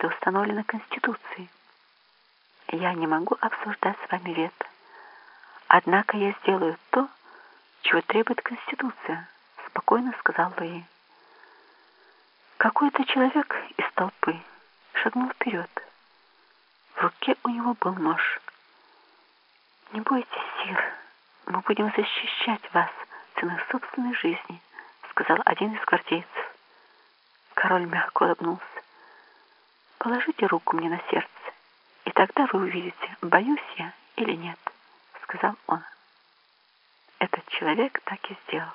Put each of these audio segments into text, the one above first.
Это установлено Конституцией. Я не могу обсуждать с вами вето. Однако я сделаю то, чего требует Конституция, спокойно сказал Луи. Какой-то человек из толпы шагнул вперед. В руке у него был нож. «Не бойтесь, сир, мы будем защищать вас ценой собственной жизни», сказал один из гвардейцев. Король мягко улыбнулся. «Положите руку мне на сердце, и тогда вы увидите, боюсь я или нет», сказал он. Этот человек так и сделал.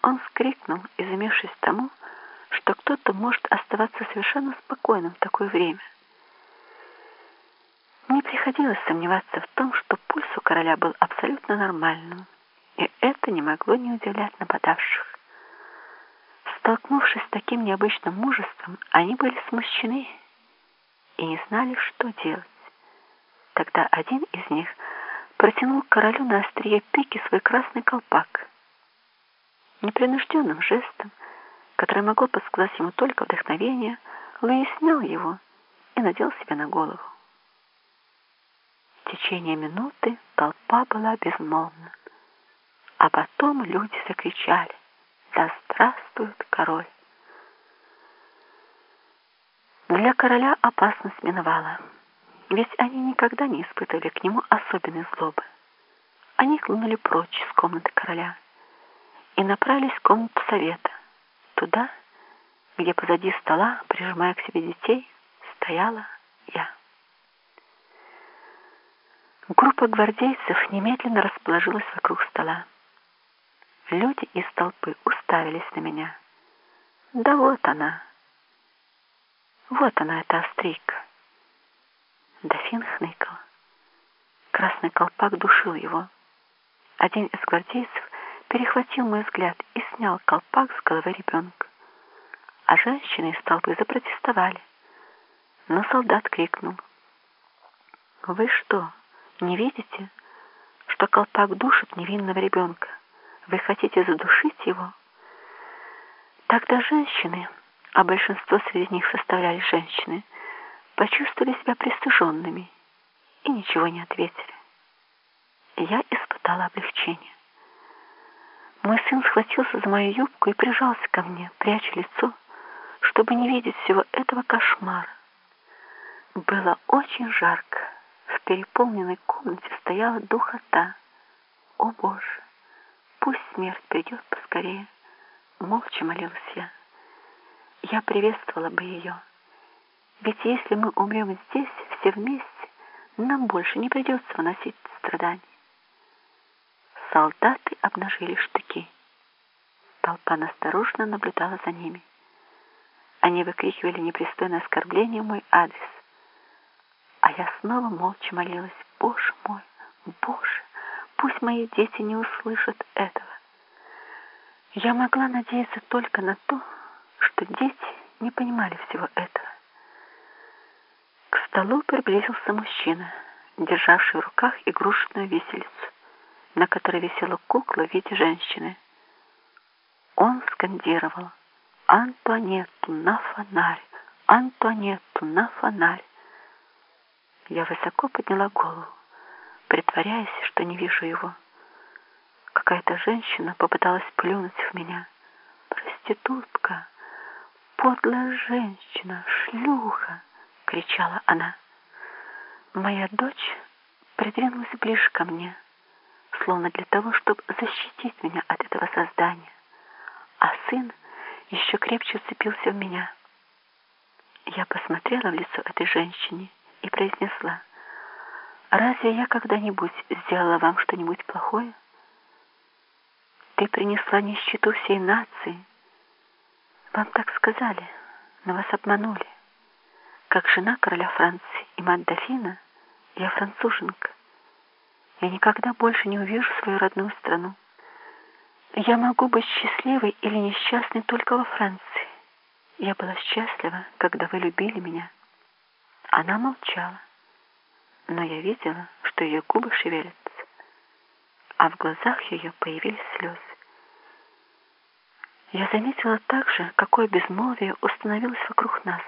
Он вскрикнул, изумившись тому, что кто-то может оставаться совершенно спокойным в такое время. Не приходилось сомневаться в том, что пульс у короля был абсолютно нормальным, и это не могло не удивлять нападавших. Столкнувшись с таким необычным мужеством, они были смущены и не знали, что делать. Тогда один из них протянул королю на острие пики свой красный колпак. Непринужденным жестом, который могло подсказать ему только вдохновение, Луи снял его и надел себе на голову. В течение минуты толпа была безмолвна, а потом люди закричали «Да здравствует король!». Для короля опасность миновала, ведь они никогда не испытывали к нему особенной злобы. Они хлынули прочь из комнаты короля и направились в комнату совета, туда, где позади стола, прижимая к себе детей, стояла я. Группа гвардейцев немедленно расположилась вокруг стола. Люди из толпы уставились на меня. Да вот она. Вот она, эта австрийка. Дофин хныкал. Красный колпак душил его. Один из гвардейцев перехватил мой взгляд и снял колпак с головы ребенка. А женщины из толпы запротестовали. Но солдат крикнул. «Вы что, не видите, что колпак душит невинного ребенка? Вы хотите задушить его?» Тогда женщины, а большинство среди них составляли женщины, почувствовали себя пристыженными и ничего не ответили. Я испытала облегчение. Мой сын схватился за мою юбку и прижался ко мне, пряча лицо, чтобы не видеть всего этого кошмара. Было очень жарко. В переполненной комнате стояла духота. О, Боже! Пусть смерть придет поскорее. Молча молилась я. Я приветствовала бы ее. Ведь если мы умрем здесь, все вместе, нам больше не придется выносить страданий. Солдаты обнажили штыки. Толпа настороженно наблюдала за ними. Они выкрикивали непристойное оскорбление в мой адрес. А я снова молча молилась. Боже мой, Боже, пусть мои дети не услышат этого. Я могла надеяться только на то, что дети не понимали всего этого. К столу приблизился мужчина, державший в руках игрушечную виселицу на которой висела кукла в виде женщины. Он скандировал «Антуанетту на фонарь! Антуанетту на фонарь!» Я высоко подняла голову, притворяясь, что не вижу его. Какая-то женщина попыталась плюнуть в меня. «Проститутка! Подлая женщина! Шлюха!» — кричала она. Моя дочь придвинулась ближе ко мне — словно для того, чтобы защитить меня от этого создания. А сын еще крепче вцепился в меня. Я посмотрела в лицо этой женщине и произнесла, «Разве я когда-нибудь сделала вам что-нибудь плохое? Ты принесла нищету всей нации. Вам так сказали, но вас обманули. Как жена короля Франции и мать дофина, я француженка. Я никогда больше не увижу свою родную страну. Я могу быть счастливой или несчастной только во Франции. Я была счастлива, когда вы любили меня. Она молчала, но я видела, что ее губы шевелятся, а в глазах ее появились слезы. Я заметила также, какое безмолвие установилось вокруг нас.